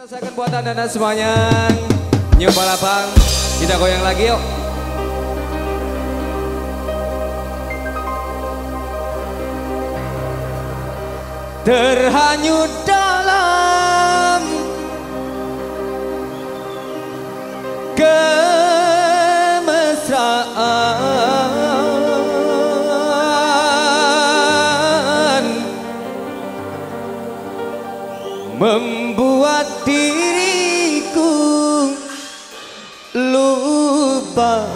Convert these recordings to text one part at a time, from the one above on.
Rasakan buat anda semuanya. New Palapang Kita goyang lagi yuk. Terhanyut dalam Membuat diriku lupa.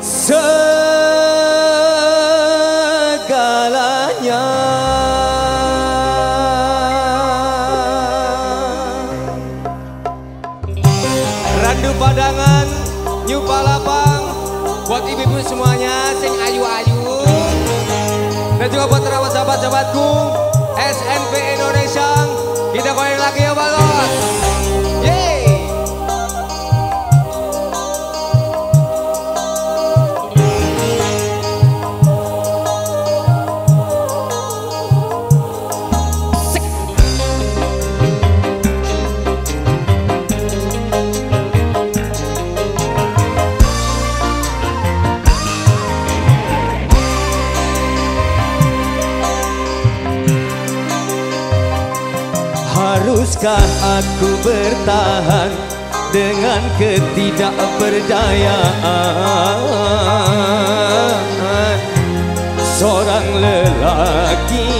Segalanya. Randu Padangan New Palapang. Buat ibu-ibu semuanya sing ayu-ayu dan juga buat sahabat-sahabatku SNP Indonesia. Kita goyang lagi ya balon Haruskah aku bertahan dengan ketidakberdayaan Seorang lelaki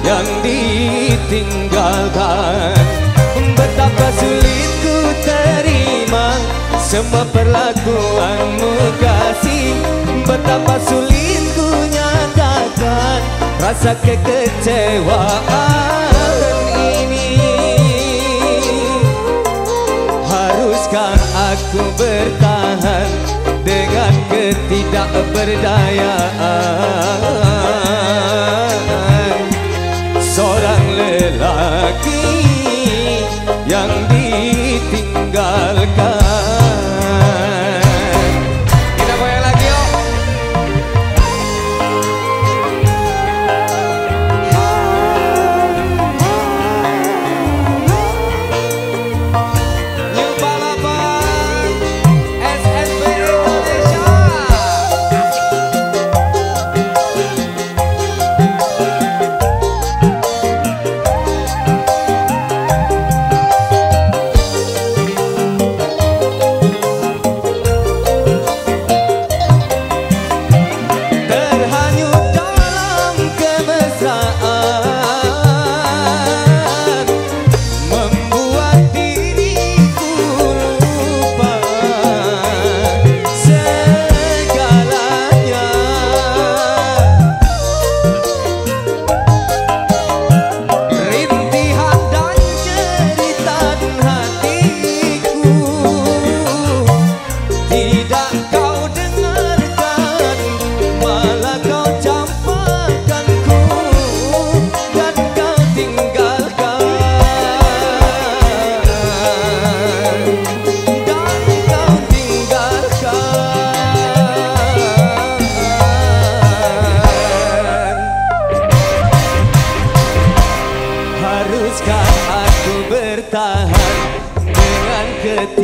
yang ditinggalkan. Betapa sulit ku terima semua perlakuanmu kasih. Betapa sulit ku nyatakan rasa kekecewaan aku bertahan dengan ketidakberdayaan. Seorang lelaki yang ditinggalkan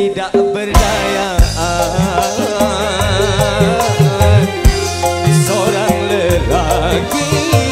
ketidakberdayaan Seorang lelaki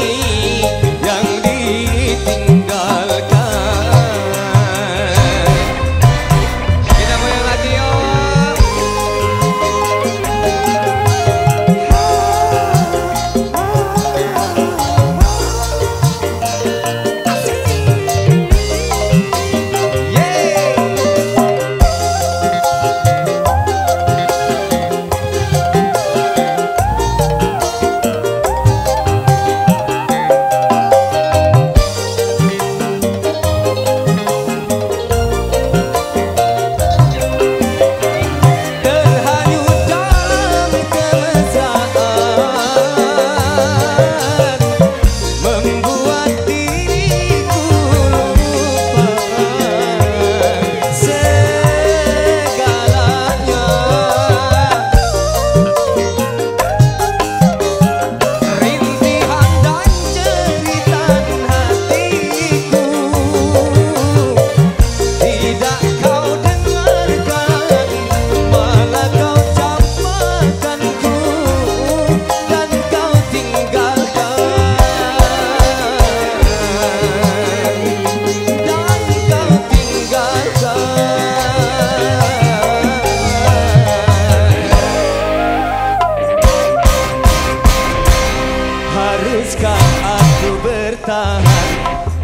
Haruskah aku bertahan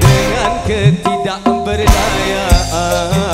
dengan ketidakberdayaan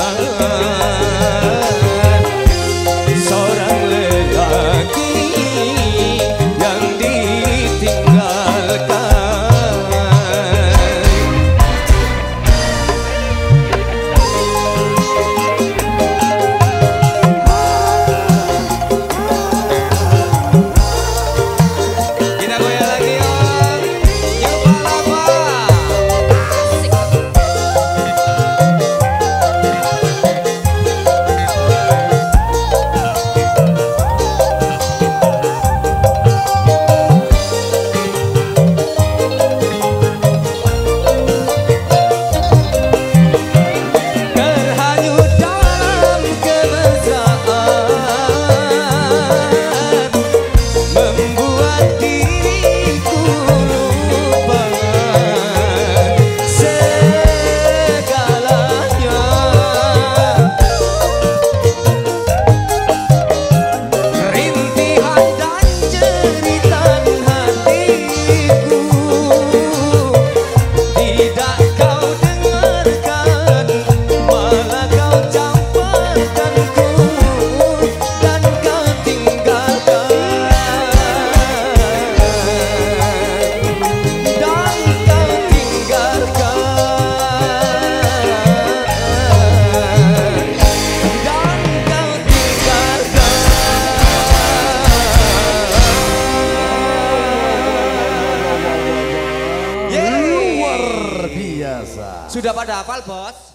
Sudah pada hafal bos?